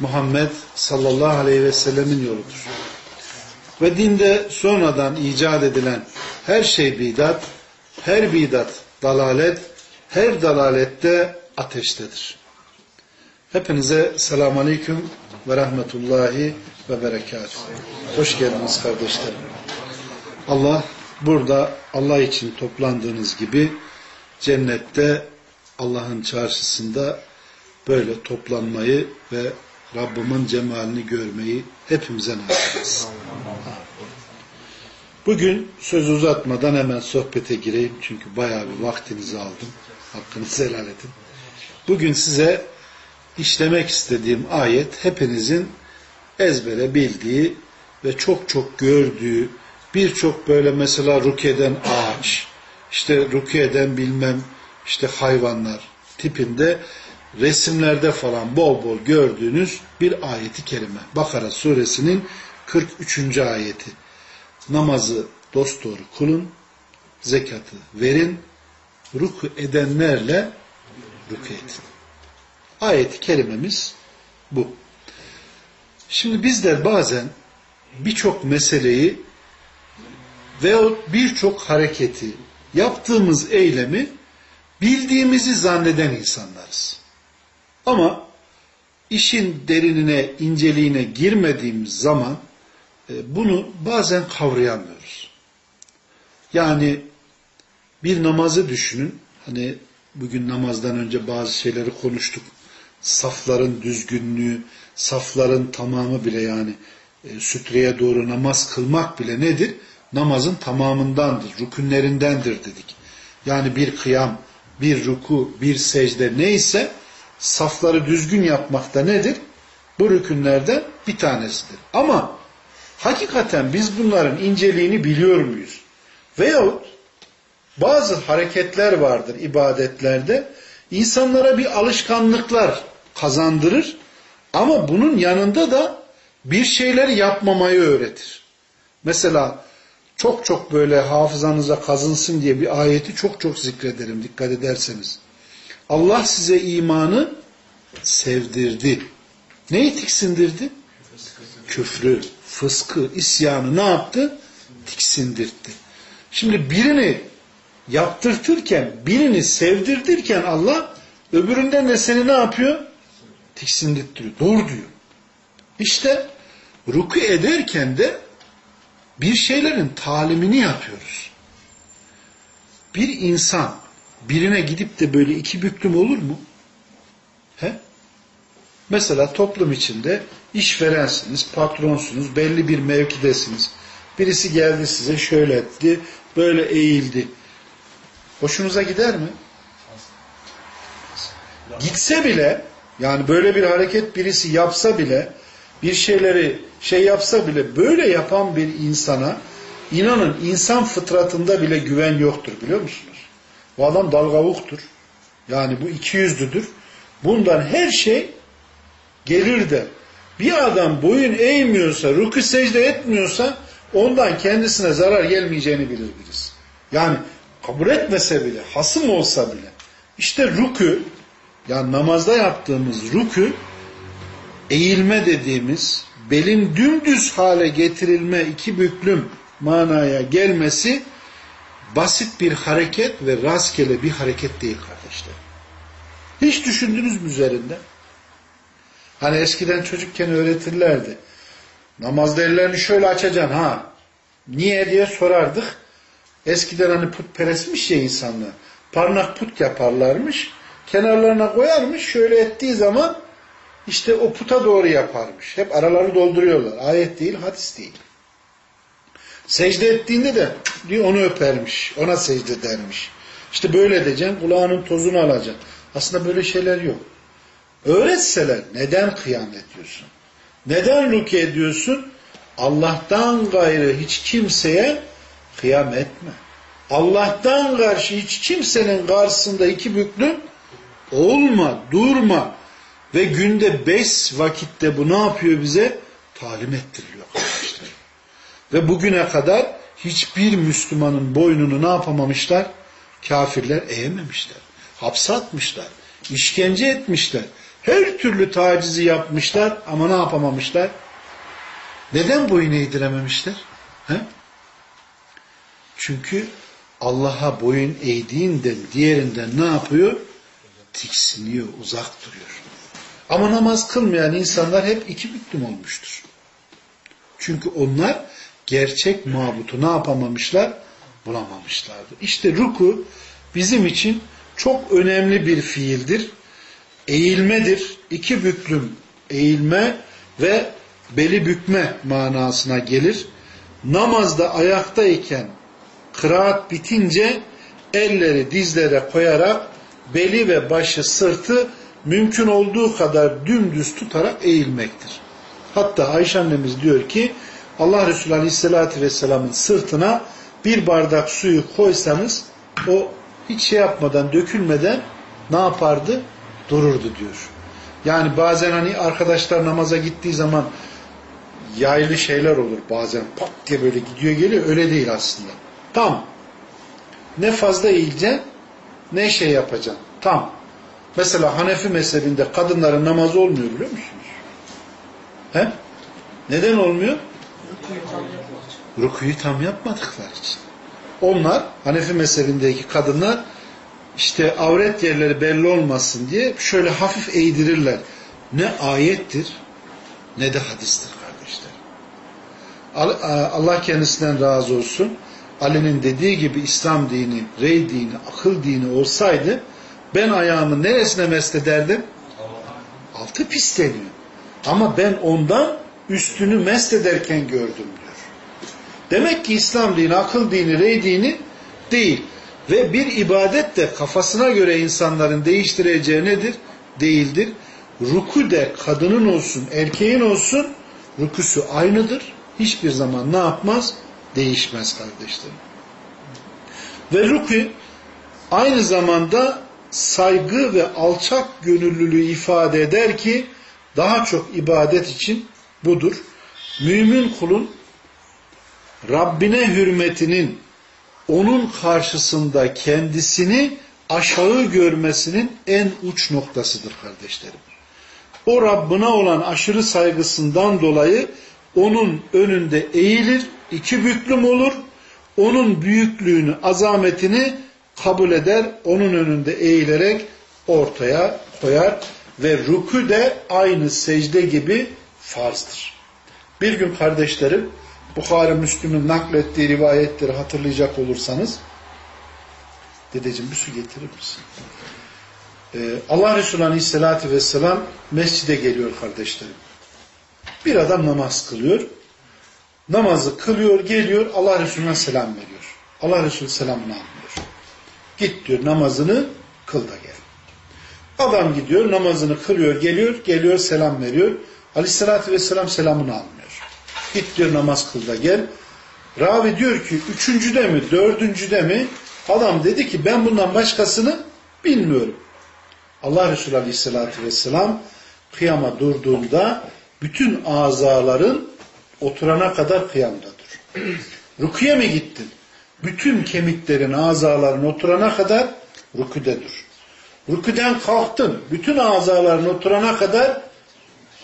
Muhammed sallallahu aleyhi ve sellemin yoludur. Ve dinde sonradan icat edilen her şey bidat, her bidat dalalet, her dalalette ateştedir. Hepinize selamun aleyküm ve rahmetullahi ve berekatuhu. Hoş geldiniz kardeşlerim. Allah burada Allah için toplandığınız gibi cennette Allah'ın çarşısında böyle toplanmayı ve Rabbimin cemalini görmeyi hepimize nasip etsin. Bugün söz uzatmadan hemen sohbete gireyim. Çünkü bayağı bir vaktinizi aldım. Hakkınızı helal edin. Bugün size işlemek istediğim ayet hepinizin ezbere bildiği ve çok çok gördüğü birçok böyle mesela rukeden ağaç, işte rukiyeden bilmem işte hayvanlar tipinde resimlerde falan bol bol gördüğünüz bir ayeti kerime. Bakara suresinin 43. ayeti. Namazı dosdoğru kulun, zekatı verin, ruku edenlerle ruku edin. Ayeti kerimemiz bu. Şimdi bizler bazen birçok meseleyi veyahut birçok hareketi, yaptığımız eylemi bildiğimizi zanneden insanlarız. Ama işin derinine, inceliğine girmediğimiz zaman e, bunu bazen kavrayamıyoruz. Yani bir namazı düşünün. Hani bugün namazdan önce bazı şeyleri konuştuk. Safların düzgünlüğü, safların tamamı bile yani e, sütreye doğru namaz kılmak bile nedir? Namazın tamamındandır, rükünlerindendir dedik. Yani bir kıyam, bir ruku, bir secde neyse safları düzgün yapmakta nedir? Bu rükünlerden bir tanesidir. Ama hakikaten biz bunların inceliğini biliyor muyuz? Veyahut bazı hareketler vardır ibadetlerde insanlara bir alışkanlıklar kazandırır ama bunun yanında da bir şeyleri yapmamayı öğretir. Mesela çok çok böyle hafızanıza kazınsın diye bir ayeti çok çok zikrederim dikkat ederseniz. Allah size imanı sevdirdi. Neyi tiksindirdi? Küfrü, fıskı, isyanı ne yaptı? Tiksindirdi. Şimdi birini yaptırtırken, birini sevdirdirken Allah öbüründe ne seni ne yapıyor? Tiksindirtiyor. Dur diyor. İşte ruku ederken de bir şeylerin talimini yapıyoruz. Bir insan birine gidip de böyle iki büklüm olur mu? He? Mesela toplum içinde işverensiniz, patronsunuz, belli bir mevkidesiniz. Birisi geldi size şöyle etti, böyle eğildi. Hoşunuza gider mi? Gitse bile, yani böyle bir hareket birisi yapsa bile, bir şeyleri şey yapsa bile böyle yapan bir insana inanın insan fıtratında bile güven yoktur biliyor musunuz? Bu adam dalgavuktur. Yani bu iki yüzlüdür. Bundan her şey gelir de bir adam boyun eğmiyorsa, ruku secde etmiyorsa ondan kendisine zarar gelmeyeceğini bilir birisi. Yani kabul etmese bile, hasım olsa bile. İşte ruku, yani namazda yaptığımız ruku, eğilme dediğimiz, belin dümdüz hale getirilme iki büklüm manaya gelmesi, basit bir hareket ve rastgele bir hareket değil kardeşler. Hiç düşündünüz mü üzerinde? Hani eskiden çocukken öğretirlerdi. Namazda ellerini şöyle açacaksın ha. Niye diye sorardık. Eskiden hani putperestmiş ya insanlar. Parnak put yaparlarmış. Kenarlarına koyarmış. Şöyle ettiği zaman işte o puta doğru yaparmış. Hep araları dolduruyorlar. Ayet değil, hadis değil. Secde ettiğinde de diyor onu öpermiş. Ona secde dermiş. İşte böyle edeceksin. Kulağının tozunu alacaksın. Aslında böyle şeyler yok. Öğretseler neden kıyam ediyorsun? Neden rukiye ediyorsun? Allah'tan gayrı hiç kimseye kıyam etme. Allah'tan karşı hiç kimsenin karşısında iki büklüm olma, durma. Ve günde beş vakitte bu ne yapıyor bize? Talim ettiriliyor. Ve bugüne kadar hiçbir Müslümanın boynunu ne yapamamışlar? Kafirler eğememişler. Hapse atmışlar. işkence etmişler. Her türlü tacizi yapmışlar ama ne yapamamışlar? Neden boyun eğdirememişler? He? Çünkü Allah'a boyun eğdiğinden diğerinden ne yapıyor? Tiksiniyor, uzak duruyor. Ama namaz kılmayan insanlar hep iki büklüm olmuştur. Çünkü onlar gerçek mabutu ne yapamamışlar? Bulamamışlardı. İşte ruku bizim için çok önemli bir fiildir. Eğilmedir. İki büklüm eğilme ve beli bükme manasına gelir. Namazda ayaktayken kıraat bitince elleri dizlere koyarak beli ve başı sırtı mümkün olduğu kadar dümdüz tutarak eğilmektir. Hatta Ayşe annemiz diyor ki Allah Resulü Aleyhisselatü Vesselam'ın sırtına bir bardak suyu koysanız o hiç şey yapmadan, dökülmeden ne yapardı? Dururdu diyor. Yani bazen hani arkadaşlar namaza gittiği zaman yaylı şeyler olur bazen pat diye böyle gidiyor geliyor öyle değil aslında. Tam. Ne fazla eğileceksin ne şey yapacaksın. Tam. Mesela Hanefi mezhebinde kadınların namazı olmuyor biliyor musunuz? He? Neden olmuyor? Rukuyu tam yapmadıkları için. Onlar Hanefi mezhebindeki kadınlar işte avret yerleri belli olmasın diye şöyle hafif eğdirirler. Ne ayettir ne de hadistir kardeşler. Allah kendisinden razı olsun. Ali'nin dediği gibi İslam dini, rey dini, akıl dini olsaydı ben ayağımı neresine meslederdim? Altı pisleniyor. Ama ben ondan üstünü meslederken gördüm diyor. Demek ki İslam dini, akıl dini, rey dini değil. Ve bir ibadet de kafasına göre insanların değiştireceği nedir? Değildir. Ruku de kadının olsun, erkeğin olsun rukusu aynıdır. Hiçbir zaman ne yapmaz? Değişmez kardeşlerim. Ve ruku aynı zamanda saygı ve alçak gönüllülüğü ifade eder ki daha çok ibadet için budur. Mümin kulun Rabbine hürmetinin onun karşısında kendisini aşağı görmesinin en uç noktasıdır kardeşlerim. O Rabbine olan aşırı saygısından dolayı onun önünde eğilir, iki büklüm olur, onun büyüklüğünü, azametini kabul eder, onun önünde eğilerek ortaya koyar ve ruku de aynı secde gibi farzdır. Bir gün kardeşlerim, Bukhari Müslüm'ün naklettiği rivayetleri hatırlayacak olursanız, dedeciğim bir su getirir misin? Ee, Allah Resulü Aleyhisselatü Vesselam mescide geliyor kardeşlerim. Bir adam namaz kılıyor. Namazı kılıyor, geliyor, Allah Resulü'ne selam veriyor. Allah Resulü selamını almıyor. Git diyor namazını kıl da gel. Adam gidiyor, namazını kılıyor, geliyor, geliyor, selam veriyor. Aleyhissalatü vesselam selamını almıyor. Git diyor namaz kıl da gel. Ravi diyor ki üçüncüde mi, dördüncüde mi? Adam dedi ki ben bundan başkasını bilmiyorum. Allah Resulü Aleyhisselatü Vesselam kıyama durduğunda bütün azaların oturana kadar kıyamdadır. Rukuye mi gittin? Bütün kemiklerin, azaların oturana kadar rüküdedir. Rüküden kalktın. Bütün azaların oturana kadar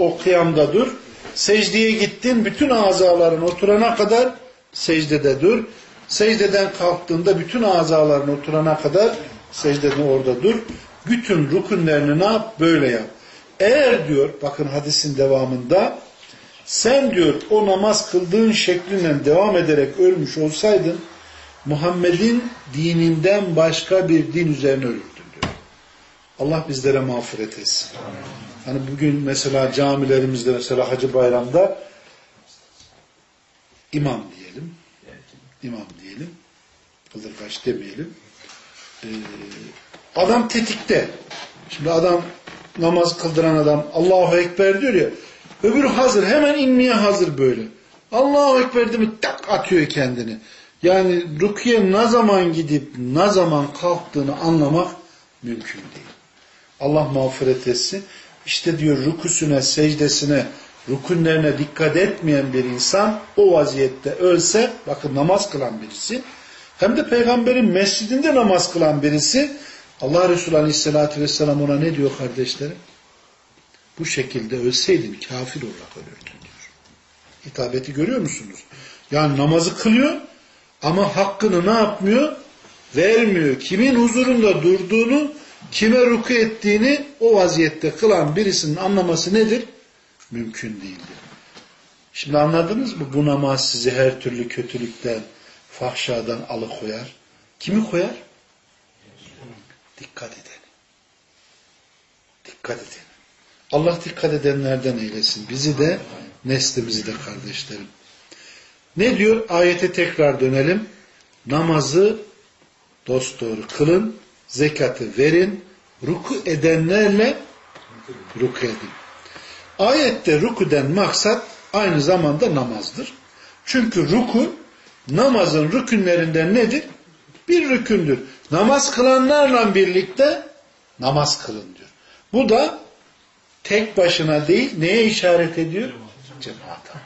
o kıyamda dur. Secdeye gittin. Bütün azaların oturana kadar secdede dur. Secdeden kalktığında bütün azaların oturana kadar secdede orada dur. Bütün rükünlerini ne yap? Böyle yap. Eğer diyor, bakın hadisin devamında, sen diyor o namaz kıldığın şeklinden devam ederek ölmüş olsaydın, Muhammed'in dininden başka bir din üzerine ölürdün diyor. Allah bizlere mağfiret etsin. Hani bugün mesela camilerimizde mesela Hacı Bayram'da imam diyelim. İmam diyelim. Kıldırgaç demeyelim. Ee, adam tetikte. Şimdi adam namaz kıldıran adam Allahu Ekber diyor ya Öbürü hazır. Hemen inmeye hazır böyle. Allahu Ekber mi? Tak atıyor kendini. Yani rukiye ne zaman gidip ne zaman kalktığını anlamak mümkün değil. Allah mağfiret etsin. İşte diyor rukusuna, secdesine, rukunlerine dikkat etmeyen bir insan o vaziyette ölse, bakın namaz kılan birisi, hem de peygamberin mescidinde namaz kılan birisi, Allah Resulü Aleyhisselatü Vesselam ona ne diyor kardeşlerim? Bu şekilde ölseydin kafir olarak ölürdün diyor. Hitabeti görüyor musunuz? Yani namazı kılıyor ama hakkını ne yapmıyor? Vermiyor. Kimin huzurunda durduğunu, kime ruku ettiğini o vaziyette kılan birisinin anlaması nedir? Mümkün değildir. Şimdi anladınız mı? Bu namaz sizi her türlü kötülükten, fahşadan alıkoyar. Kimi koyar? Dikkat edin. Dikkat edin. Allah dikkat edenlerden eylesin. Bizi de, neslimizi de kardeşlerim. Ne diyor? Ayete tekrar dönelim. Namazı dosdoğru kılın, zekatı verin, ruku edenlerle ruku edin. Ayette rukuden maksat aynı zamanda namazdır. Çünkü ruku namazın rükünlerinden nedir? Bir rükündür. Namaz kılanlarla birlikte namaz kılın diyor. Bu da tek başına değil neye işaret ediyor? Cemaata.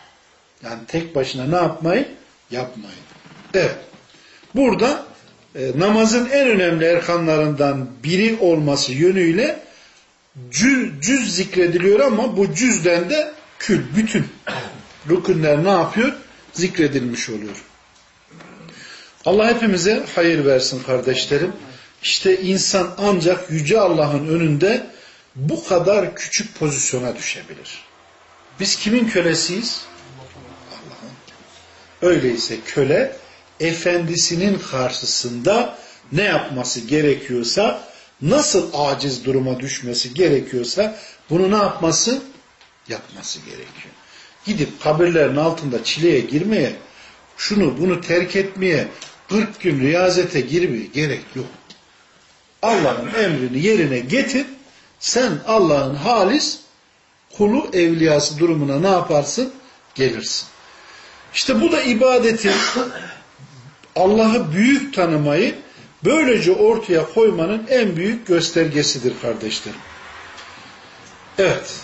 Yani tek başına ne yapmayın? Yapmayın. Evet. Burada e, namazın en önemli erkanlarından biri olması yönüyle cüz, cüz zikrediliyor ama bu cüzden de kül, bütün rükünler ne yapıyor? Zikredilmiş oluyor. Allah hepimize hayır versin kardeşlerim. İşte insan ancak Yüce Allah'ın önünde bu kadar küçük pozisyona düşebilir. Biz kimin kölesiyiz? Allah'ın. Öyleyse köle efendisinin karşısında ne yapması gerekiyorsa nasıl aciz duruma düşmesi gerekiyorsa bunu ne yapması? Yapması gerekiyor. Gidip kabirlerin altında çileye girmeye, şunu bunu terk etmeye, 40 gün riyazete girmeye gerek yok. Allah'ın emrini yerine getir, sen Allah'ın halis kulu evliyası durumuna ne yaparsın? Gelirsin. İşte bu da ibadetin Allah'ı büyük tanımayı böylece ortaya koymanın en büyük göstergesidir kardeşlerim. Evet.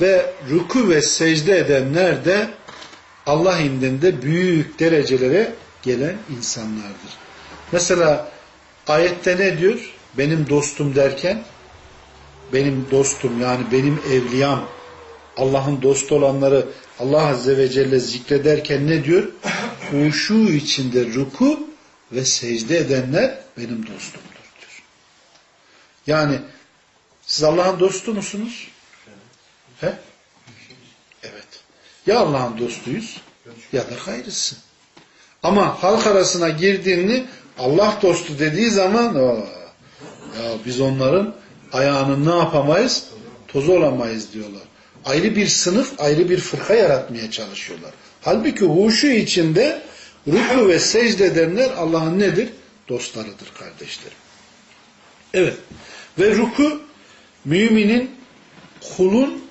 Ve ruku ve secde edenler de Allah indinde büyük derecelere gelen insanlardır. Mesela ayette ne diyor? Benim dostum derken benim dostum yani benim evliyam Allah'ın dostu olanları Allah Azze ve Celle zikrederken ne diyor? Huşu içinde ruku ve secde edenler benim dostumdur diyor. Yani siz Allah'ın dostu musunuz? He? Evet. Ya Allah'ın dostuyuz ya da gayrısı. Ama halk arasına girdiğini Allah dostu dediği zaman o, ya biz onların ayağının ne yapamayız? Tozu olamayız diyorlar. Ayrı bir sınıf, ayrı bir fırka yaratmaya çalışıyorlar. Halbuki huşu içinde ruku ve secde edenler Allah'ın nedir? Dostlarıdır kardeşlerim. Evet. Ve ruku müminin kulun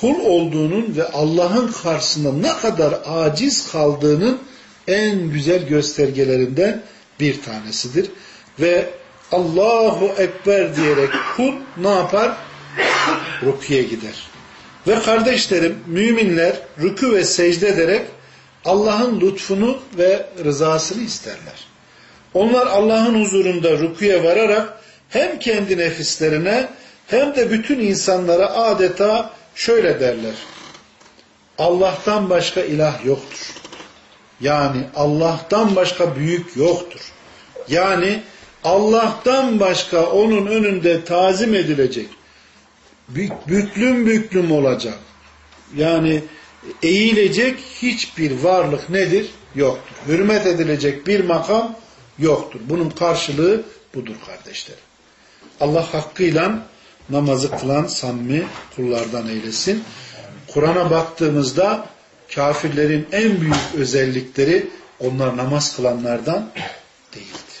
kul olduğunun ve Allah'ın karşısında ne kadar aciz kaldığının en güzel göstergelerinden bir tanesidir. Ve Allahu Ekber diyerek kul ne yapar? Rukiye gider. Ve kardeşlerim müminler rükü ve secde ederek Allah'ın lütfunu ve rızasını isterler. Onlar Allah'ın huzurunda rüküye vararak hem kendi nefislerine hem de bütün insanlara adeta şöyle derler. Allah'tan başka ilah yoktur. Yani Allah'tan başka büyük yoktur. Yani Allah'tan başka onun önünde tazim edilecek, büklüm büklüm olacak. Yani eğilecek hiçbir varlık nedir? Yoktur. Hürmet edilecek bir makam yoktur. Bunun karşılığı budur kardeşlerim. Allah hakkıyla namazı kılan samimi kullardan eylesin. Kur'an'a baktığımızda kafirlerin en büyük özellikleri onlar namaz kılanlardan değildi.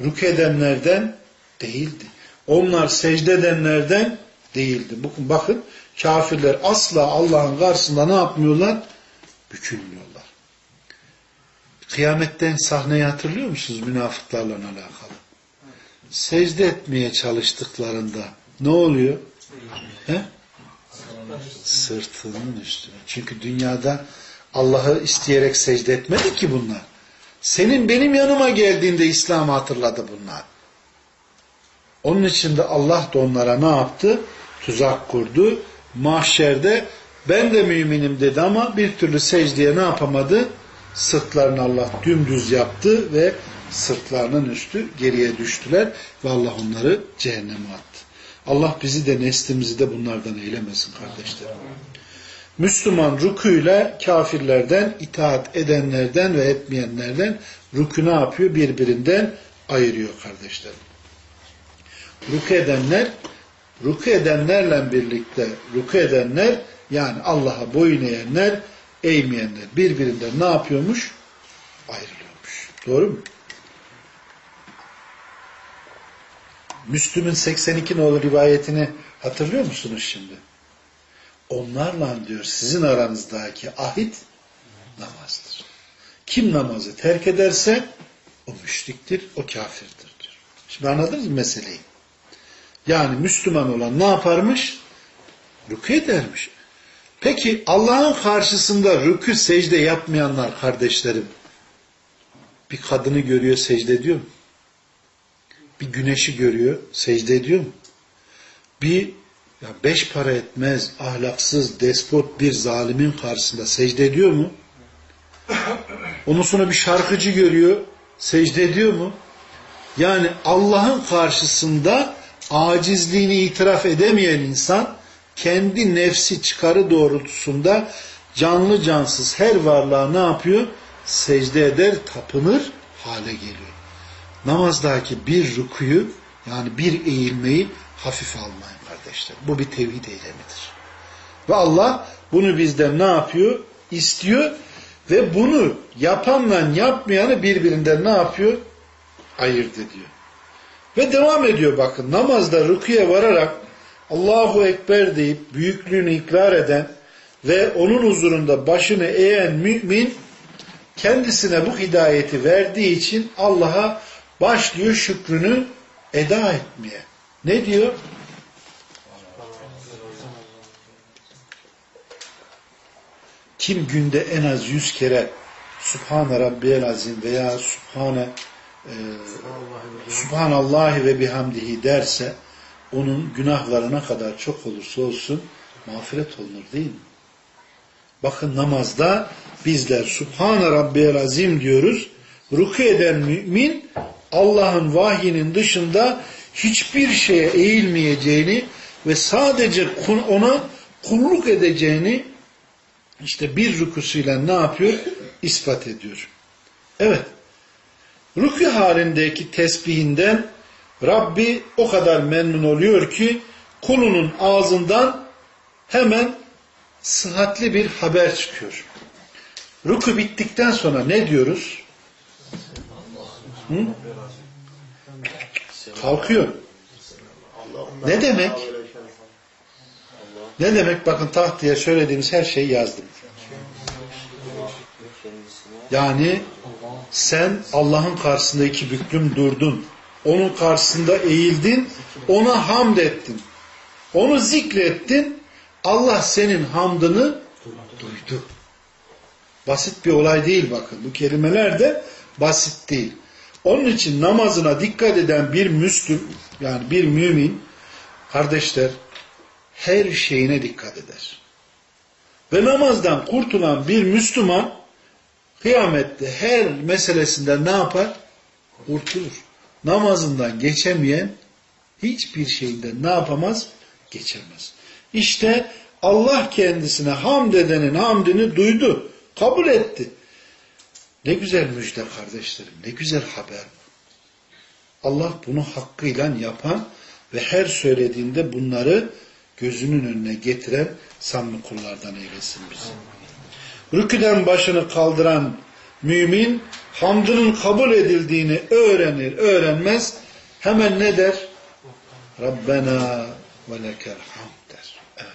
Rük edenlerden değildi. Onlar secde edenlerden değildi. Bakın, kafirler asla Allah'ın karşısında ne yapmıyorlar? Bükülmüyorlar. Kıyametten sahneyi hatırlıyor musunuz münafıklarla alakalı? Secde etmeye çalıştıklarında ne oluyor? He? Sırtının üstüne. Çünkü dünyada Allah'ı isteyerek secde etmedi ki bunlar. Senin benim yanıma geldiğinde İslam'ı hatırladı bunlar. Onun için de Allah da onlara ne yaptı? Tuzak kurdu. Mahşerde ben de müminim dedi ama bir türlü secdeye ne yapamadı? Sırtlarını Allah dümdüz yaptı ve sırtlarının üstü geriye düştüler ve Allah onları cehenneme attı. Allah bizi de neslimizi de bunlardan eylemesin kardeşlerim. Müslüman rükuyla kafirlerden, itaat edenlerden ve etmeyenlerden rükü ne yapıyor? Birbirinden ayırıyor kardeşlerim. Rükü edenler, rükü edenlerle birlikte rükü edenler yani Allah'a boyun eğenler, eğmeyenler birbirinden ne yapıyormuş? Ayrılıyormuş. Doğru mu? Müslüm'ün 82 nolu rivayetini hatırlıyor musunuz şimdi? Onlarla diyor sizin aranızdaki ahit namazdır. Kim namazı terk ederse o müşriktir, o kafirdir diyor. Şimdi anladınız mı meseleyi? Yani Müslüman olan ne yaparmış? Rükü edermiş. Peki Allah'ın karşısında rükü secde yapmayanlar kardeşlerim bir kadını görüyor secde ediyor mu? Bir güneşi görüyor secde ediyor mu? Bir ya beş para etmez, ahlaksız, despot bir zalimin karşısında secde ediyor mu? Ondan sonra bir şarkıcı görüyor, secde ediyor mu? Yani Allah'ın karşısında acizliğini itiraf edemeyen insan kendi nefsi çıkarı doğrultusunda canlı cansız her varlığa ne yapıyor? Secde eder, tapınır hale geliyor. Namazdaki bir rukuyu yani bir eğilmeyi hafif almayın kardeşler. Bu bir tevhid eylemidir. Ve Allah bunu bizden ne yapıyor? İstiyor ve bunu yapanla yapmayanı birbirinden ne yapıyor? Ayırt ediyor. Ve devam ediyor bakın namazda rüküye vararak Allahu Ekber deyip büyüklüğünü ikrar eden ve onun huzurunda başını eğen mümin kendisine bu hidayeti verdiği için Allah'a başlıyor şükrünü eda etmeye. Ne diyor? Kim günde en az yüz kere Subhane Rabbiyel Azim veya Subhane e, Subhanallahi ve bihamdihi derse onun günahları ne kadar çok olursa olsun mağfiret olunur değil mi? Bakın namazda bizler Subhane Rabbiyel Azim diyoruz. Ruku eden mümin Allah'ın vahyinin dışında hiçbir şeye eğilmeyeceğini ve sadece ona kulluk edeceğini işte bir rükusuyla ne yapıyor? İspat ediyor. Evet. Rükü halindeki tesbihinden Rabbi o kadar memnun oluyor ki kulunun ağzından hemen sıhhatli bir haber çıkıyor. Rükü bittikten sonra ne diyoruz? Hı? Kalkıyor. Ne demek? Ne demek? Bakın tahtaya söylediğimiz her şeyi yazdım. Yani sen Allah'ın karşısında iki büklüm durdun. Onun karşısında eğildin. Ona hamd ettin. Onu zikrettin. Allah senin hamdını duydu. Basit bir olay değil bakın. Bu kelimeler de basit değil. Onun için namazına dikkat eden bir Müslüm yani bir mümin kardeşler her şeyine dikkat eder. Ve namazdan kurtulan bir Müslüman kıyamette her meselesinde ne yapar? Kurtulur. Namazından geçemeyen hiçbir şeyinden ne yapamaz? Geçemez. İşte Allah kendisine hamd edenin hamdini duydu. Kabul etti. Ne güzel müjde kardeşlerim. Ne güzel haber. Allah bunu hakkıyla yapan ve her söylediğinde bunları gözünün önüne getiren samimi kullardan eylesin bizi. Rüküden başını kaldıran mümin hamdının kabul edildiğini öğrenir, öğrenmez hemen ne der? Rabbena ve lekel hamd der. Evet.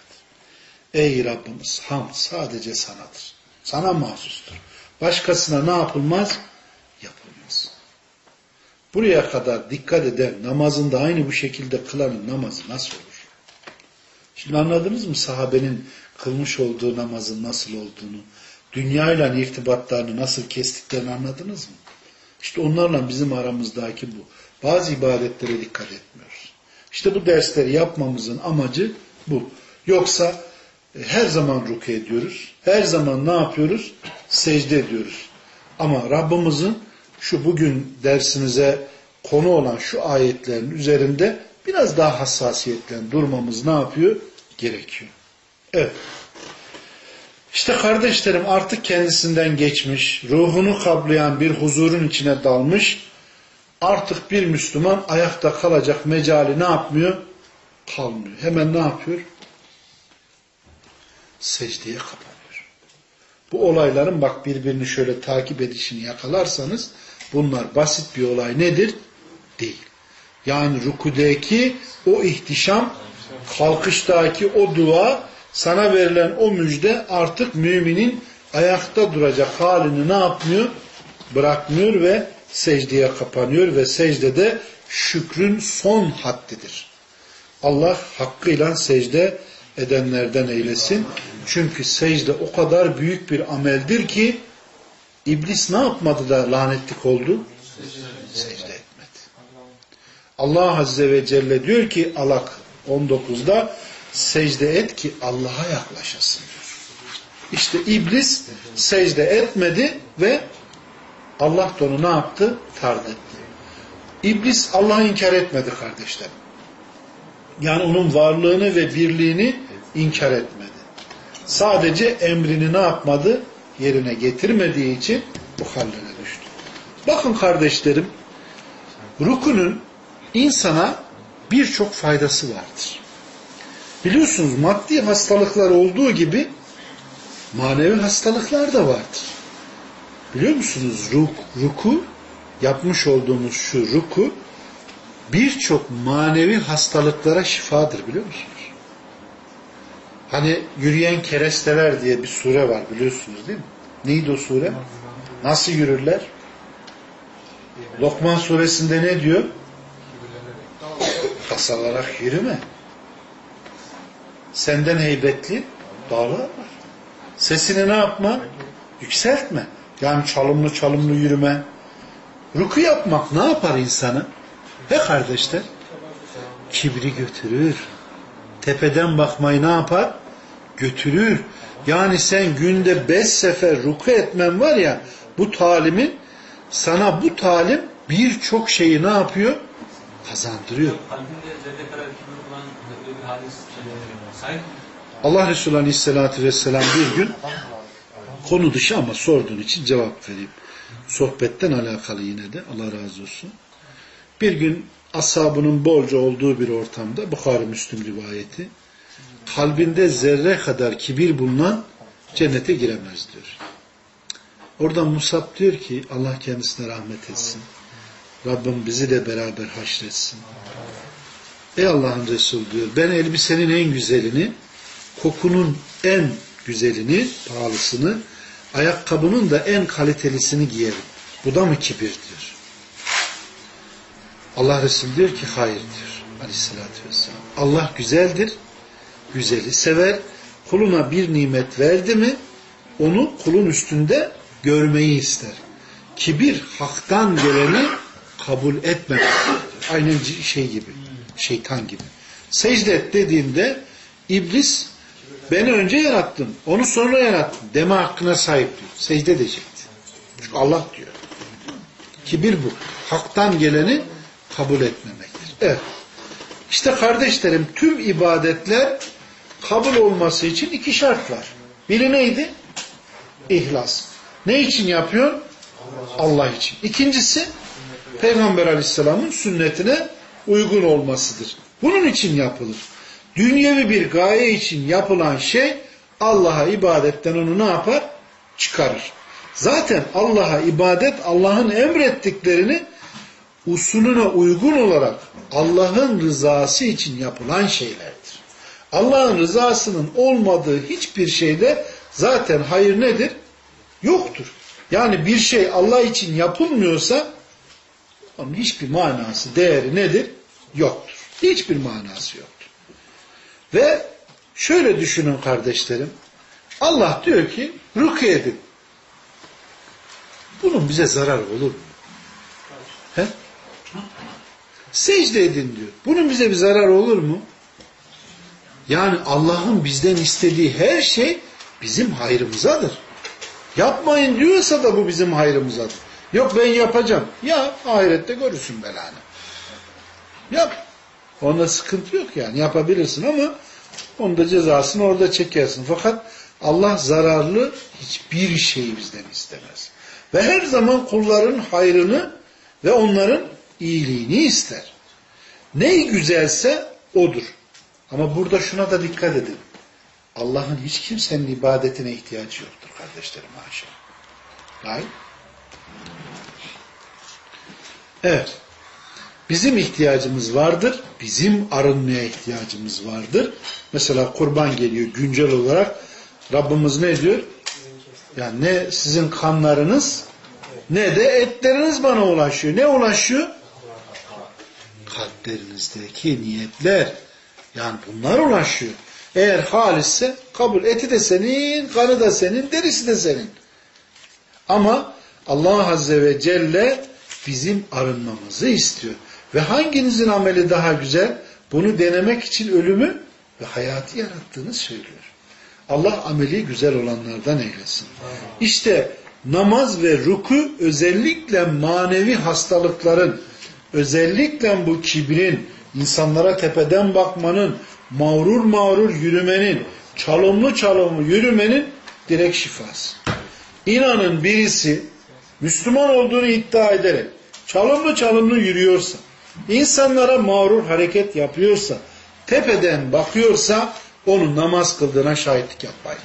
Ey Rabbimiz hamd sadece sanadır. Sana mahsustur. Başkasına ne yapılmaz? Yapılmaz. Buraya kadar dikkat eden namazında aynı bu şekilde kılanın namazı nasıl olur? Şimdi anladınız mı sahabenin kılmış olduğu namazın nasıl olduğunu, dünyayla irtibatlarını nasıl kestiklerini anladınız mı? İşte onlarla bizim aramızdaki bu. Bazı ibadetlere dikkat etmiyoruz. İşte bu dersleri yapmamızın amacı bu. Yoksa e, her zaman ruku ediyoruz. Her zaman ne yapıyoruz? Secde ediyoruz. Ama Rabbimizin şu bugün dersimize konu olan şu ayetlerin üzerinde biraz daha hassasiyetle durmamız ne yapıyor? Gerekiyor. Evet. İşte kardeşlerim artık kendisinden geçmiş, ruhunu kaplayan bir huzurun içine dalmış, artık bir Müslüman ayakta kalacak mecali ne yapmıyor? Kalmıyor. Hemen ne yapıyor? Secdeye kapanıyor. Bu olayların bak birbirini şöyle takip edişini yakalarsanız bunlar basit bir olay nedir? Değil. Yani rukudeki o ihtişam, kalkıştaki o dua, sana verilen o müjde artık müminin ayakta duracak halini ne yapmıyor? Bırakmıyor ve secdeye kapanıyor ve secdede şükrün son haddidir. Allah hakkıyla secde edenlerden eylesin. Çünkü secde o kadar büyük bir ameldir ki iblis ne yapmadı da lanetlik oldu? Secde etmedi. Allah Azze ve Celle diyor ki Alak 19'da secde et ki Allah'a yaklaşasın. İşte iblis secde etmedi ve Allah da onu ne yaptı? Tard etti. İblis Allah'ı inkar etmedi kardeşlerim. Yani onun varlığını ve birliğini inkar etmedi. Sadece emrini ne yapmadı? Yerine getirmediği için bu hallere düştü. Bakın kardeşlerim, rukunun insana birçok faydası vardır. Biliyorsunuz maddi hastalıklar olduğu gibi manevi hastalıklar da vardır. Biliyor musunuz ruk, ruku yapmış olduğumuz şu ruku birçok manevi hastalıklara şifadır biliyor musunuz? Hani yürüyen keresteler diye bir sure var biliyorsunuz değil mi? Neydi o sure? Nasıl yürürler? Lokman suresinde ne diyor? Kasalarak yürüme. Senden heybetli dağlar var. Sesini ne yapma? Yükseltme. Yani çalımlı çalımlı yürüme. Ruku yapmak ne yapar insanı? He kardeşler? Kibri götürür. Tepeden bakmayı ne yapar? Götürür. Yani sen günde beş sefer ruku etmen var ya bu talimin sana bu talim birçok şeyi ne yapıyor? Kazandırıyor. Allah Resulü Aleyhisselatü Vesselam bir gün konu dışı ama sorduğun için cevap vereyim. Sohbetten alakalı yine de Allah razı olsun. Bir gün ashabının bolca olduğu bir ortamda Bukhari Müslüm rivayeti kalbinde zerre kadar kibir bulunan cennete giremez diyor. Oradan Musab diyor ki Allah kendisine rahmet etsin. Rabbim bizi de beraber haşretsin. Ey Allah'ın Resulü diyor ben elbisenin en güzelini kokunun en güzelini, pahalısını ayakkabının da en kalitelisini giyerim. Bu da mı kibir diyor. Allah Resulü diyor ki hayır diyor. Aleyhissalatü vesselam. Allah güzeldir. Güzeli sever. Kuluna bir nimet verdi mi onu kulun üstünde görmeyi ister. Kibir haktan geleni kabul etmemek. Aynen şey gibi. Şeytan gibi. Secde et dediğinde iblis beni önce yarattın. Onu sonra yarattın. Deme hakkına sahip diyor. Secde edecekti. Çünkü Allah diyor. Kibir bu. Haktan geleni kabul etmemektir. Evet. İşte kardeşlerim tüm ibadetler kabul olması için iki şart var. Biri neydi? İhlas. Ne için yapıyor? Allah için. İkincisi Peygamber aleyhisselamın sünnetine uygun olmasıdır. Bunun için yapılır. Dünyevi bir gaye için yapılan şey Allah'a ibadetten onu ne yapar? Çıkarır. Zaten Allah'a ibadet Allah'ın emrettiklerini usulüne uygun olarak Allah'ın rızası için yapılan şeylerdir. Allah'ın rızasının olmadığı hiçbir şeyde zaten hayır nedir? Yoktur. Yani bir şey Allah için yapılmıyorsa onun hiçbir manası, değeri nedir? Yoktur. Hiçbir manası yoktur. Ve şöyle düşünün kardeşlerim. Allah diyor ki rükü edin. Bunun bize zarar olur mu? He? Secde edin diyor. Bunun bize bir zarar olur mu? Yani Allah'ın bizden istediği her şey bizim hayrımızadır. Yapmayın diyorsa da bu bizim hayrımızadır. Yok ben yapacağım. Ya ahirette görürsün belanı. Yap. Onda sıkıntı yok yani. Yapabilirsin ama onda cezasını orada çekersin. Fakat Allah zararlı hiçbir şeyi bizden istemez. Ve her zaman kulların hayrını ve onların iyiliğini ister. Ne güzelse odur. Ama burada şuna da dikkat edin. Allah'ın hiç kimsenin ibadetine ihtiyacı yoktur kardeşlerim haşa. Hayır. Evet. Bizim ihtiyacımız vardır. Bizim arınmaya ihtiyacımız vardır. Mesela kurban geliyor güncel olarak. Rabbimiz ne diyor? Yani ne sizin kanlarınız ne de etleriniz bana ulaşıyor. Ne ulaşıyor? Kalplerinizdeki niyetler. Yani bunlar ulaşıyor. Eğer halisse kabul. Eti de senin, kanı da senin, derisi de senin. Ama Allah Azze ve Celle bizim arınmamızı istiyor. Ve hanginizin ameli daha güzel? Bunu denemek için ölümü ve hayatı yarattığını söylüyor. Allah ameli güzel olanlardan eylesin. İşte namaz ve ruku özellikle manevi hastalıkların, özellikle bu kibrin, insanlara tepeden bakmanın, mağrur mağrur yürümenin, çalımlı çalımlı yürümenin direkt şifası. İnanın birisi Müslüman olduğunu iddia ederek çalımlı çalımlı yürüyorsa, insanlara mağrur hareket yapıyorsa, tepeden bakıyorsa onun namaz kıldığına şahitlik yapmayın.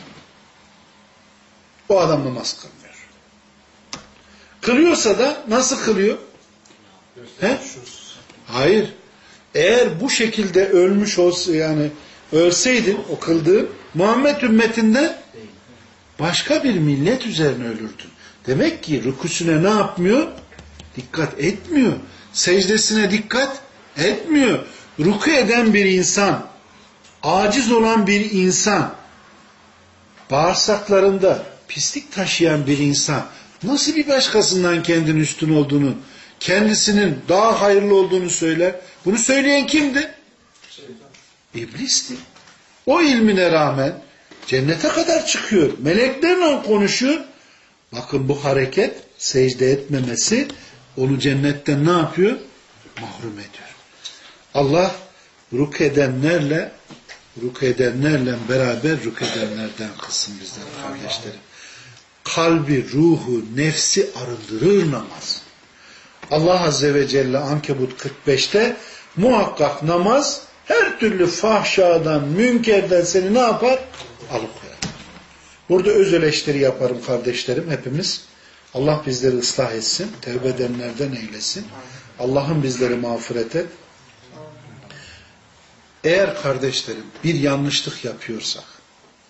O adam namaz kılmıyor. Kılıyorsa da nasıl kılıyor? He? Hayır. Eğer bu şekilde ölmüş olsa yani ölseydin o kıldığın Muhammed ümmetinde başka bir millet üzerine ölürdün. Demek ki rüküsüne ne yapmıyor? Dikkat etmiyor. Secdesine dikkat etmiyor. Ruku eden bir insan, aciz olan bir insan, bağırsaklarında pislik taşıyan bir insan nasıl bir başkasından kendinin üstün olduğunu, kendisinin daha hayırlı olduğunu söyler? Bunu söyleyen kimdi? İblisti. O ilmine rağmen cennete kadar çıkıyor. Meleklerle konuşuyor. Bakın bu hareket secde etmemesi onu cennetten ne yapıyor? Mahrum ediyor. Allah ruk edenlerle ruk edenlerle beraber ruk edenlerden kılsın bizden kardeşlerim. Kalbi, ruhu, nefsi arındırır namaz. Allah Azze ve Celle Ankebut 45'te muhakkak namaz her türlü fahşadan, münkerden seni ne yapar? Alıkoyar. Burada öz eleştiri yaparım kardeşlerim hepimiz. Allah bizleri ıslah etsin, tevbe edenlerden eylesin. Allah'ın bizleri mağfiret et. Eğer kardeşlerim bir yanlışlık yapıyorsak,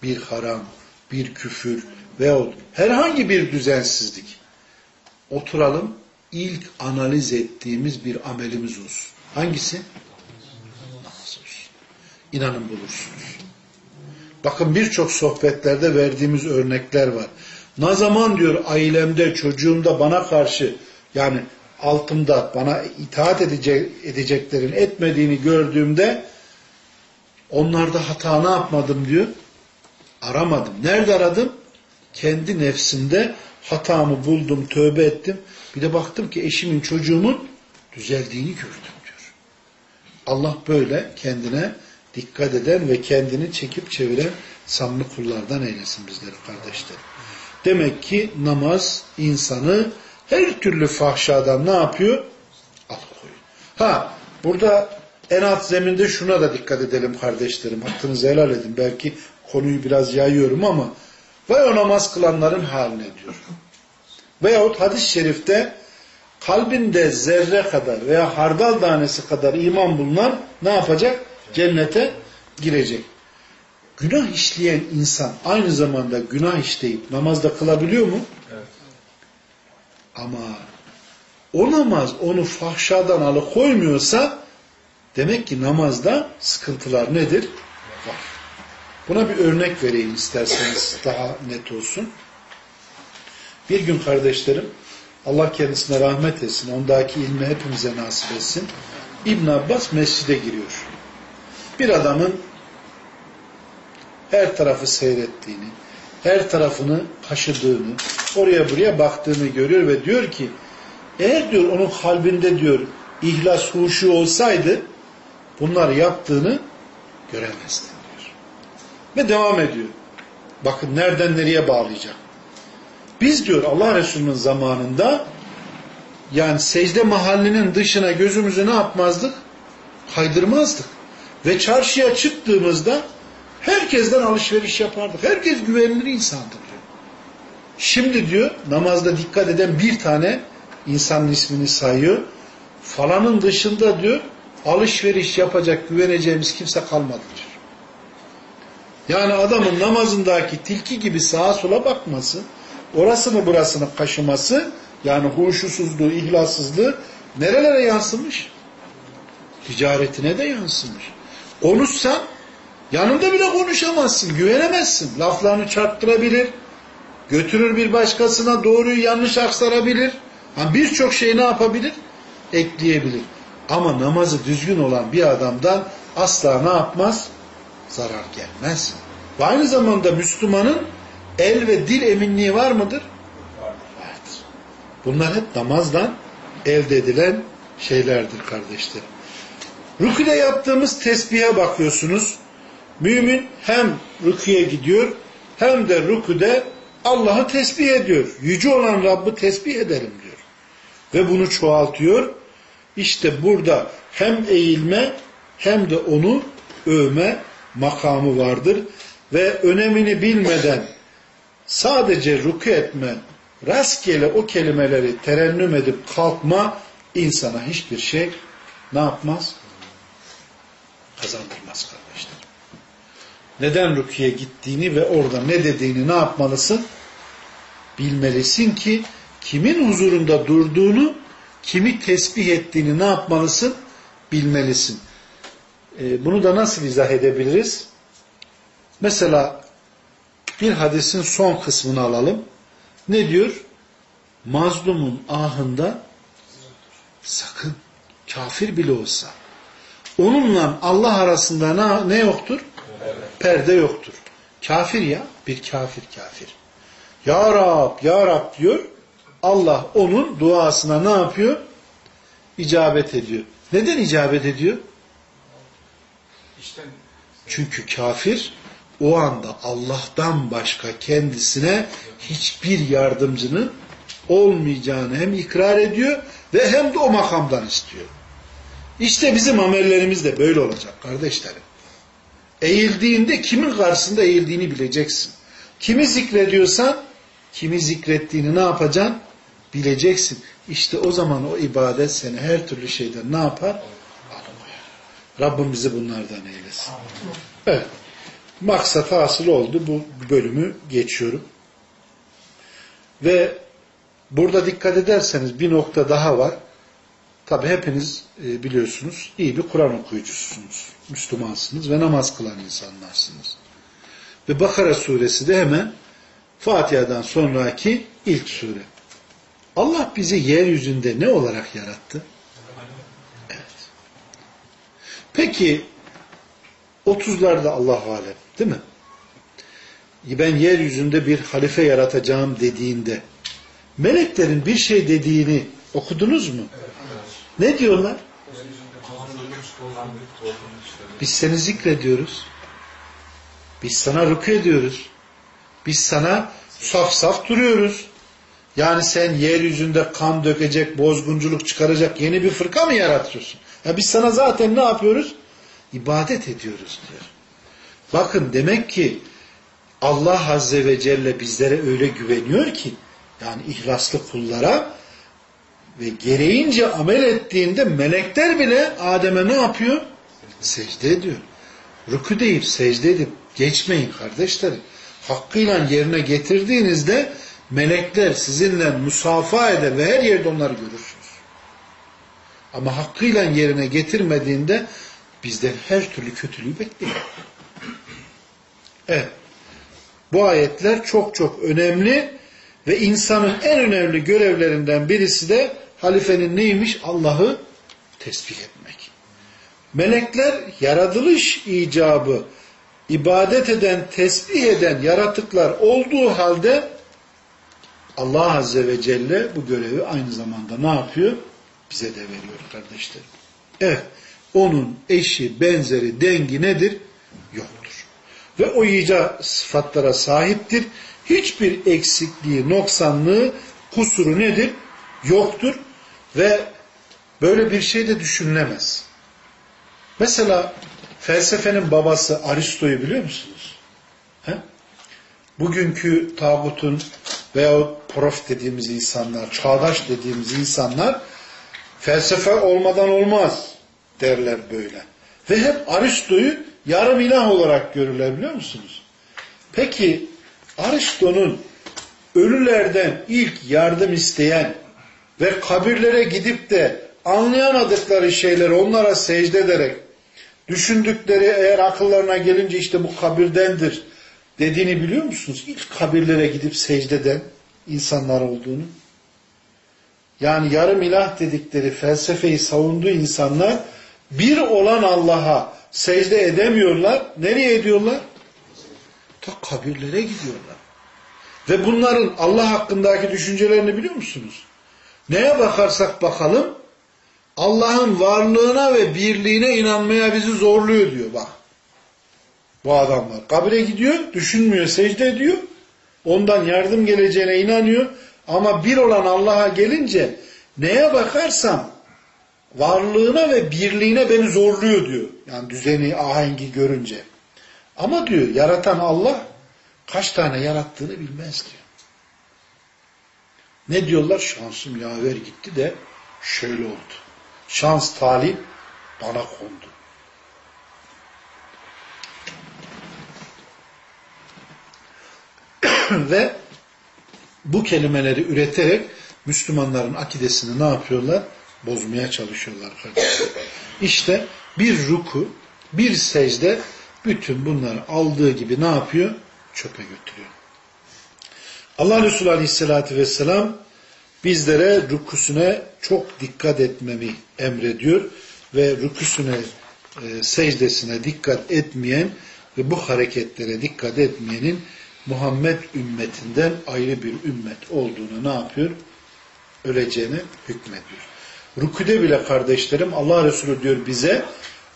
bir haram, bir küfür veyahut herhangi bir düzensizlik, oturalım ilk analiz ettiğimiz bir amelimiz olsun. Hangisi? Namaz olsun. İnanın bulursunuz. Bakın birçok sohbetlerde verdiğimiz örnekler var. Ne zaman diyor ailemde, çocuğumda bana karşı yani altımda bana itaat edecek, edeceklerin etmediğini gördüğümde onlarda hata ne yapmadım diyor? Aramadım. Nerede aradım? Kendi nefsimde hatamı buldum, tövbe ettim. Bir de baktım ki eşimin, çocuğumun düzeldiğini gördüm diyor. Allah böyle kendine dikkat eden ve kendini çekip çeviren samimi kullardan eylesin bizleri kardeşlerim. Demek ki namaz insanı her türlü fahşadan ne yapıyor? Alıkoyuyor. Ha burada en alt zeminde şuna da dikkat edelim kardeşlerim. Hakkınızı helal edin. Belki konuyu biraz yayıyorum ama vay o namaz kılanların haline diyor. Veyahut hadis-i şerifte kalbinde zerre kadar veya hardal tanesi kadar iman bulunan ne yapacak? Cennete girecek. Günah işleyen insan aynı zamanda günah işleyip namazda kılabiliyor mu? Evet. Ama o namaz onu fahşadan alıkoymuyorsa demek ki namazda sıkıntılar nedir? Var. Buna bir örnek vereyim isterseniz daha net olsun. Bir gün kardeşlerim Allah kendisine rahmet etsin. Ondaki ilmi hepimize nasip etsin. İbn Abbas mescide giriyor. Bir adamın her tarafı seyrettiğini, her tarafını kaşıdığını, oraya buraya baktığını görüyor ve diyor ki eğer diyor onun kalbinde diyor ihlas huşu olsaydı bunları yaptığını göremezdi diyor. Ve devam ediyor. Bakın nereden nereye bağlayacak. Biz diyor Allah Resulü'nün zamanında yani secde mahallinin dışına gözümüzü ne yapmazdık? Kaydırmazdık. Ve çarşıya çıktığımızda herkesten alışveriş yapardık. Herkes güvenilir insandı diyor. Şimdi diyor namazda dikkat eden bir tane insanın ismini sayıyor. Falanın dışında diyor alışveriş yapacak güveneceğimiz kimse kalmadı diyor. Yani adamın namazındaki tilki gibi sağa sola bakması, orasını burasını kaşıması, yani huşusuzluğu, ihlassızlığı nerelere yansımış? Ticaretine de yansımış. Konuşsan yanında bile konuşamazsın, güvenemezsin. Laflarını çarptırabilir, götürür bir başkasına doğruyu yanlış aktarabilir. Yani Birçok şey ne yapabilir? Ekleyebilir. Ama namazı düzgün olan bir adamdan asla ne yapmaz? Zarar gelmez. Ve aynı zamanda Müslümanın el ve dil eminliği var mıdır? Vardır. Bunlar hep namazdan elde edilen şeylerdir kardeşlerim. Rüküde yaptığımız tesbihe bakıyorsunuz. Mümin hem rüküye gidiyor hem de rüküde Allah'ı tesbih ediyor. Yüce olan Rabb'i tesbih ederim diyor. Ve bunu çoğaltıyor. İşte burada hem eğilme hem de onu övme makamı vardır. Ve önemini bilmeden sadece rükü etme, rastgele o kelimeleri terennüm edip kalkma insana hiçbir şey ne yapmaz? Kazandırmaz kardeşler. Neden rüküye gittiğini ve orada ne dediğini ne yapmalısın? Bilmelisin ki kimin huzurunda durduğunu, kimi tesbih ettiğini ne yapmalısın? Bilmelisin. Ee, bunu da nasıl izah edebiliriz? Mesela bir hadisin son kısmını alalım. Ne diyor? Mazlumun ahında sakın kafir bile olsa onunla Allah arasında ne, ne yoktur? Perde yoktur. Kafir ya bir kafir kafir. Ya Rab, Ya Rab diyor. Allah onun duasına ne yapıyor? İcabet ediyor. Neden icabet ediyor? İşte Çünkü kafir o anda Allah'tan başka kendisine hiçbir yardımcının olmayacağını hem ikrar ediyor ve hem de o makamdan istiyor. İşte bizim amellerimiz de böyle olacak kardeşlerim. Eğildiğinde kimin karşısında eğildiğini bileceksin. Kimi zikrediyorsan kimi zikrettiğini ne yapacaksın? Bileceksin. İşte o zaman o ibadet seni her türlü şeyden ne yapar? Rabbim bizi bunlardan eylesin. Evet. Maksat hasıl oldu. Bu bölümü geçiyorum. Ve burada dikkat ederseniz bir nokta daha var. Tabi hepiniz e, biliyorsunuz iyi bir Kur'an okuyucusunuz. Müslümansınız ve namaz kılan insanlarsınız. Ve Bakara suresi de hemen Fatiha'dan sonraki ilk sure. Allah bizi yeryüzünde ne olarak yarattı? Evet. Peki 30'larda Allah alem değil mi? Ben yeryüzünde bir halife yaratacağım dediğinde meleklerin bir şey dediğini okudunuz mu? Ne diyorlar? Biz seni zikrediyoruz. Biz sana rükü ediyoruz. Biz sana saf saf duruyoruz. Yani sen yeryüzünde kan dökecek, bozgunculuk çıkaracak yeni bir fırka mı yaratıyorsun? Ya biz sana zaten ne yapıyoruz? İbadet ediyoruz diyor. Bakın demek ki Allah Azze ve Celle bizlere öyle güveniyor ki yani ihlaslı kullara ve gereğince amel ettiğinde melekler bile Adem'e ne yapıyor? Secde ediyor. Rükü deyip secde edip geçmeyin kardeşlerim. Hakkıyla yerine getirdiğinizde melekler sizinle musafa eder ve her yerde onları görürsünüz. Ama hakkıyla yerine getirmediğinde bizden her türlü kötülüğü bekleyin. Evet. Bu ayetler çok çok önemli ve insanın en önemli görevlerinden birisi de halifenin neymiş? Allah'ı tesbih etmek. Melekler yaratılış icabı ibadet eden, tesbih eden yaratıklar olduğu halde Allah Azze ve Celle bu görevi aynı zamanda ne yapıyor? Bize de veriyor kardeşlerim. Evet, onun eşi, benzeri, dengi nedir? Yoktur. Ve o ica sıfatlara sahiptir. Hiçbir eksikliği, noksanlığı, kusuru nedir? Yoktur. Ve böyle bir şey de düşünülemez. Mesela felsefenin babası Aristo'yu biliyor musunuz? He? Bugünkü tağutun veyahut prof dediğimiz insanlar, çağdaş dediğimiz insanlar felsefe olmadan olmaz derler böyle. Ve hep Aristo'yu yarım ilah olarak görürler biliyor musunuz? Peki Aristo'nun ölülerden ilk yardım isteyen ve kabirlere gidip de anlayamadıkları şeyleri onlara secde ederek düşündükleri eğer akıllarına gelince işte bu kabirdendir dediğini biliyor musunuz? İlk kabirlere gidip secdeden insanlar olduğunu. Yani yarım ilah dedikleri felsefeyi savunduğu insanlar bir olan Allah'a secde edemiyorlar. Nereye ediyorlar? Ta kabirlere gidiyorlar. Ve bunların Allah hakkındaki düşüncelerini biliyor musunuz? Neye bakarsak bakalım Allah'ın varlığına ve birliğine inanmaya bizi zorluyor diyor bak. Bu adamlar. Kabire gidiyor, düşünmüyor, secde ediyor. Ondan yardım geleceğine inanıyor. Ama bir olan Allah'a gelince neye bakarsam varlığına ve birliğine beni zorluyor diyor. Yani düzeni, ahengi görünce. Ama diyor yaratan Allah kaç tane yarattığını bilmez diyor. Ne diyorlar? Şansım yaver gitti de şöyle oldu. Şans talip bana kondu. Ve bu kelimeleri üreterek Müslümanların akidesini ne yapıyorlar? Bozmaya çalışıyorlar kardeşler. İşte bir ruku, bir secde bütün bunları aldığı gibi ne yapıyor? Çöpe götürüyor. Allah Resulü Aleyhisselatü Vesselam bizlere rükusuna çok dikkat etmemi emrediyor ve rükusuna e, secdesine dikkat etmeyen ve bu hareketlere dikkat etmeyenin Muhammed ümmetinden ayrı bir ümmet olduğunu ne yapıyor? Öleceğini hükmediyor. Rüküde bile kardeşlerim Allah Resulü diyor bize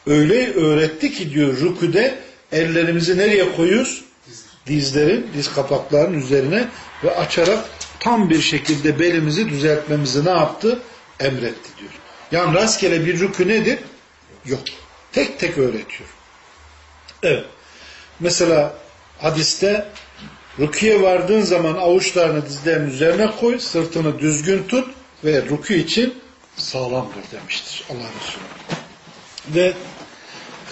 öyle öğretti ki diyor rüküde ellerimizi nereye koyuyoruz? Dizlerin, diz kapaklarının üzerine ve açarak tam bir şekilde belimizi düzeltmemizi ne yaptı? Emretti diyor. Yani rastgele bir rükü nedir? Yok. Tek tek öğretiyor. Evet. Mesela hadiste rüküye vardığın zaman avuçlarını dizlerinin üzerine koy, sırtını düzgün tut ve rükü için sağlamdır demiştir Allah Resulü. Ve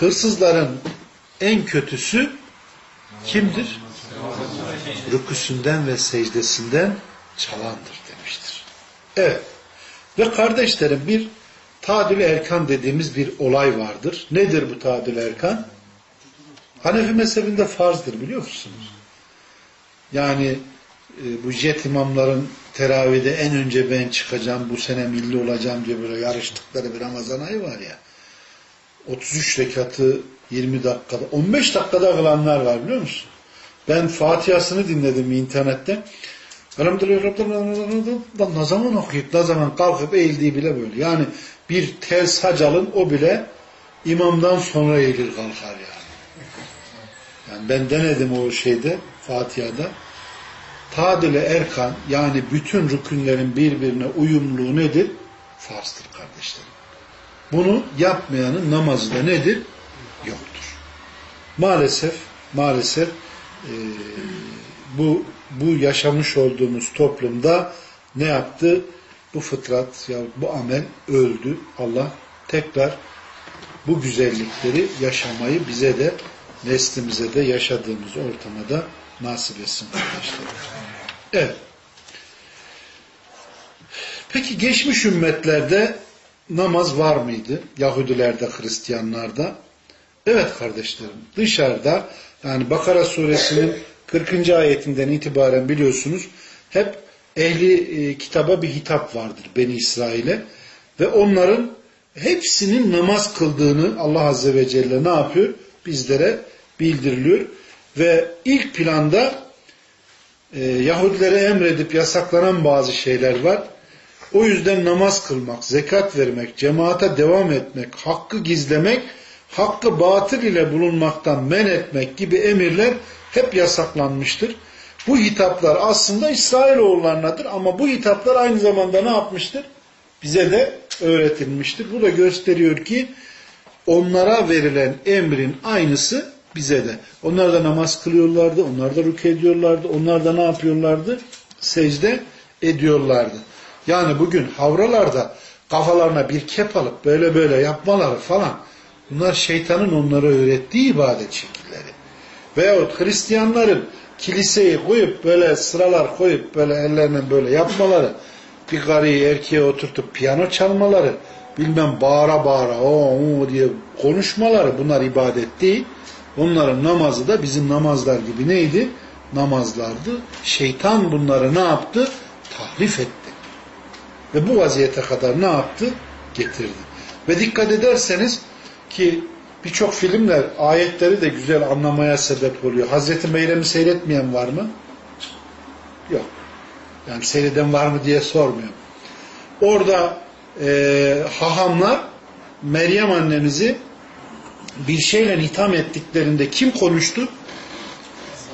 hırsızların en kötüsü kimdir? Rüküsünden ve secdesinden çalandır demiştir. Evet. Ve kardeşlerim bir tadil erkan dediğimiz bir olay vardır. Nedir bu tadil erkan? Hanefi mezhebinde farzdır biliyor musunuz? Yani e, bu jet imamların teravide en önce ben çıkacağım, bu sene milli olacağım diye böyle yarıştıkları bir Ramazan ayı var ya. 33 rekatı 20 dakikada, 15 dakikada kılanlar var biliyor musun? Ben Fatiha'sını dinledim internette. Elhamdülillah ne zaman okuyup ne zaman kalkıp eğildiği bile böyle. Yani bir tel sac alın o bile imamdan sonra eğilir kalkar yani. Yani ben denedim o şeyde Fatiha'da. Tadile erkan yani bütün rükünlerin birbirine uyumluluğu nedir? Farzdır kardeşlerim. Bunu yapmayanın namazı da nedir? Yoktur. Maalesef maalesef e, bu bu yaşamış olduğumuz toplumda ne yaptı? Bu fıtrat ya bu amel öldü. Allah tekrar bu güzellikleri yaşamayı bize de neslimize de yaşadığımız ortama da nasip etsin kardeşlerim. Evet. Peki geçmiş ümmetlerde namaz var mıydı? Yahudilerde, Hristiyanlarda. Evet kardeşlerim dışarıda yani Bakara suresinin 40. ayetinden itibaren biliyorsunuz hep ehli e, kitaba bir hitap vardır Beni İsrail'e ve onların hepsinin namaz kıldığını Allah Azze ve Celle ne yapıyor? Bizlere bildiriliyor ve ilk planda e, Yahudilere emredip yasaklanan bazı şeyler var. O yüzden namaz kılmak, zekat vermek, cemaate devam etmek, hakkı gizlemek, hakkı batıl ile bulunmaktan men etmek gibi emirler hep yasaklanmıştır. Bu hitaplar aslında İsrailoğullarınadır ama bu hitaplar aynı zamanda ne yapmıştır? Bize de öğretilmiştir. Bu da gösteriyor ki onlara verilen emrin aynısı bize de. Onlar da namaz kılıyorlardı, onlar da rükû ediyorlardı, onlar da ne yapıyorlardı? Secde ediyorlardı. Yani bugün havralarda kafalarına bir kep alıp böyle böyle yapmaları falan bunlar şeytanın onlara öğrettiği ibadet şekilleri. Veyahut Hristiyanların kiliseyi koyup böyle sıralar koyup böyle ellerine böyle yapmaları bir karıyı erkeğe oturtup piyano çalmaları bilmem bağıra bağıra o, o diye konuşmaları bunlar ibadet değil. Onların namazı da bizim namazlar gibi neydi? Namazlardı. Şeytan bunları ne yaptı? Tahrif etti. Ve bu vaziyete kadar ne yaptı? Getirdi. Ve dikkat ederseniz ki birçok filmler ayetleri de güzel anlamaya sebep oluyor. Hazreti Meyrem'i seyretmeyen var mı? Yok. Yani seyreden var mı diye sormuyorum. Orada e, hahamlar Meryem annemizi bir şeyle itham ettiklerinde kim konuştu?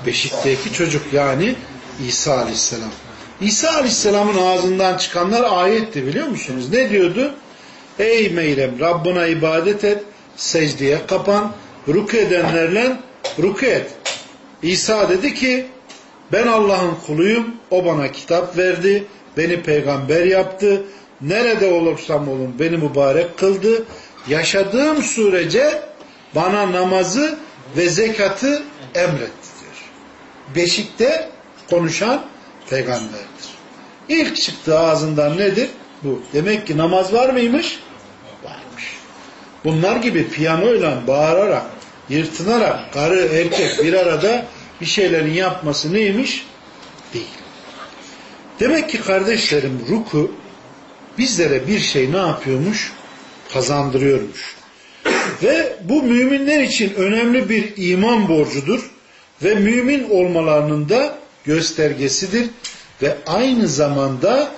Beşikteki çocuk yani İsa Aleyhisselam. İsa Aleyhisselam'ın ağzından çıkanlar ayetti biliyor musunuz? Ne diyordu? Ey Meyrem Rabbına ibadet et, secdeye kapan, ruku edenlerle ruku et. İsa dedi ki ben Allah'ın kuluyum, o bana kitap verdi, beni peygamber yaptı, nerede olursam olun beni mübarek kıldı, yaşadığım sürece bana namazı ve zekatı emretti diyor. Beşikte konuşan peygamberdir. İlk çıktığı ağzından nedir? Bu. Demek ki namaz var mıymış? Bunlar gibi piyanoyla bağırarak, yırtınarak karı erkek bir arada bir şeylerin yapması neymiş? Değil. Demek ki kardeşlerim ruku bizlere bir şey ne yapıyormuş? Kazandırıyormuş. Ve bu müminler için önemli bir iman borcudur ve mümin olmalarının da göstergesidir ve aynı zamanda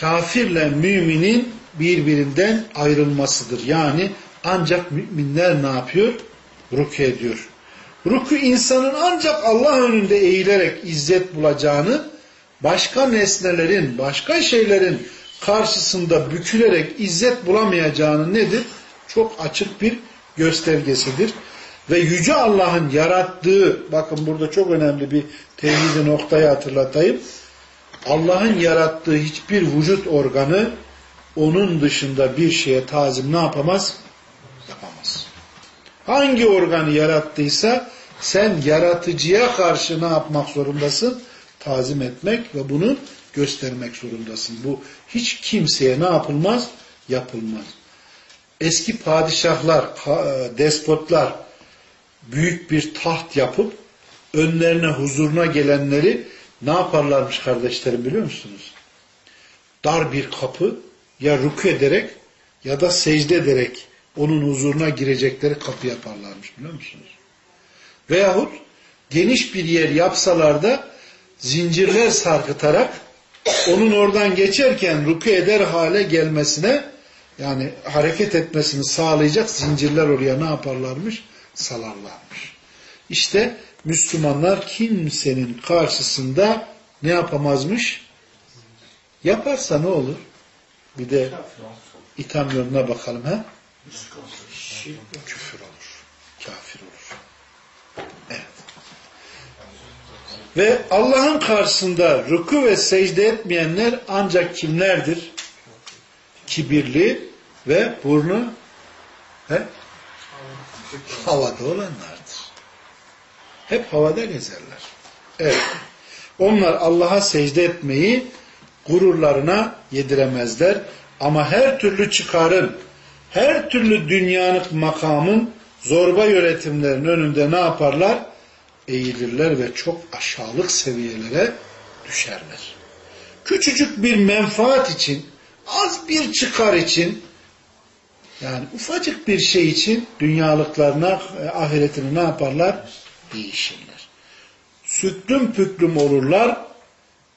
kafirle müminin birbirinden ayrılmasıdır. Yani ancak müminler ne yapıyor? Ruku ediyor. Ruku insanın ancak Allah önünde eğilerek izzet bulacağını, başka nesnelerin, başka şeylerin karşısında bükülerek izzet bulamayacağını nedir? Çok açık bir göstergesidir. Ve Yüce Allah'ın yarattığı, bakın burada çok önemli bir tevhidi noktayı hatırlatayım. Allah'ın yarattığı hiçbir vücut organı onun dışında bir şeye tazim ne yapamaz? Yapamaz. Hangi organı yarattıysa sen yaratıcıya karşı ne yapmak zorundasın? Tazim etmek ve bunu göstermek zorundasın. Bu hiç kimseye ne yapılmaz? Yapılmaz. Eski padişahlar, despotlar büyük bir taht yapıp önlerine huzuruna gelenleri ne yaparlarmış kardeşlerim biliyor musunuz? Dar bir kapı ya ruku ederek ya da secde ederek onun huzuruna girecekleri kapı yaparlarmış biliyor musunuz? Veyahut geniş bir yer yapsalar da zincirler sarkıtarak onun oradan geçerken ruku eder hale gelmesine yani hareket etmesini sağlayacak zincirler oraya ne yaparlarmış? Salarlarmış. İşte Müslümanlar kimsenin karşısında ne yapamazmış? Yaparsa ne olur? Bir de itham yoluna bakalım. ha? Küfür olur. Kafir olur. Evet. Ve Allah'ın karşısında ruku ve secde etmeyenler ancak kimlerdir? Kibirli ve burnu he? Havada olanlardır. Hep havada gezerler. Evet. Onlar Allah'a secde etmeyi gururlarına yediremezler. Ama her türlü çıkarın, her türlü dünyanık makamın zorba yönetimlerin önünde ne yaparlar? Eğilirler ve çok aşağılık seviyelere düşerler. Küçücük bir menfaat için, az bir çıkar için, yani ufacık bir şey için dünyalıklarına, ahiretini ne yaparlar? Değişirler. Süklüm püklüm olurlar,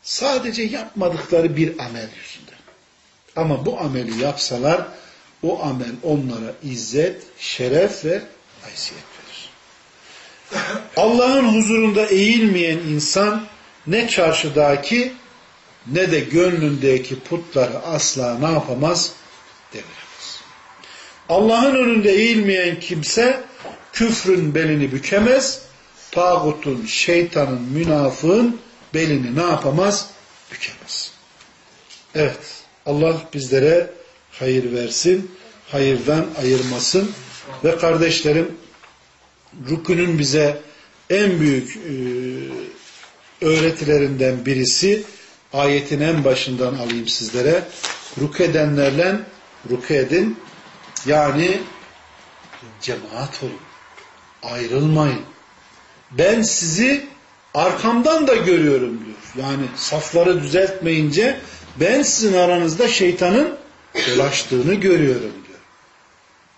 sadece yapmadıkları bir amel yüzünden. Ama bu ameli yapsalar, o amel onlara izzet, şeref ve haysiyet verir. Allah'ın huzurunda eğilmeyen insan ne çarşıdaki ne de gönlündeki putları asla ne yapamaz? Deviremez. Allah'ın önünde eğilmeyen kimse küfrün belini bükemez, tağutun, şeytanın, münafığın belini ne yapamaz? Bükemez. Evet, Allah bizlere hayır versin, hayırdan ayırmasın ve kardeşlerim rükünün bize en büyük e, öğretilerinden birisi ayetin en başından alayım sizlere. Ruk edenlerle ruk edin. Yani cemaat olun. Ayrılmayın. Ben sizi arkamdan da görüyorum diyor. Yani safları düzeltmeyince ben sizin aranızda şeytanın dolaştığını görüyorum diyor.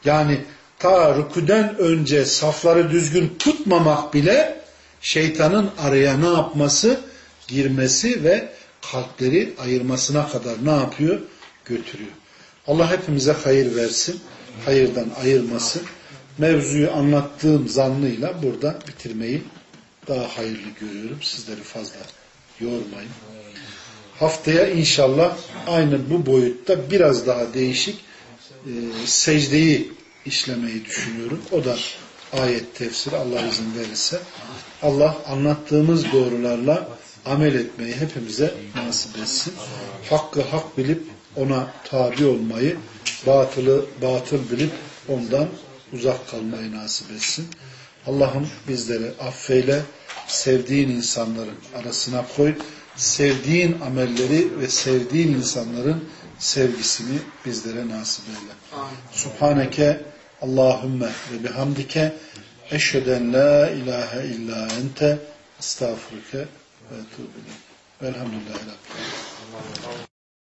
Yani ta rüküden önce safları düzgün tutmamak bile şeytanın araya ne yapması? Girmesi ve kalpleri ayırmasına kadar ne yapıyor? Götürüyor. Allah hepimize hayır versin. Hayırdan ayırmasın. Mevzuyu anlattığım zannıyla burada bitirmeyi daha hayırlı görüyorum. Sizleri fazla yormayın. Haftaya inşallah aynı bu boyutta biraz daha değişik e, secdeyi işlemeyi düşünüyorum. O da ayet tefsiri Allah izin verirse. Allah anlattığımız doğrularla amel etmeyi hepimize nasip etsin. Hakkı hak bilip ona tabi olmayı, batılı batıl bilip ondan uzak kalmayı nasip etsin. Allah'ım bizleri affeyle, sevdiğin insanların arasına koy, sevdiğin amelleri ve sevdiğin insanların sevgisini bizlere nasip eyle. Subhaneke Allahümme ve bihamdike eşheden la ilahe illa ente estağfurike ve etubu Velhamdülillahi Rabbil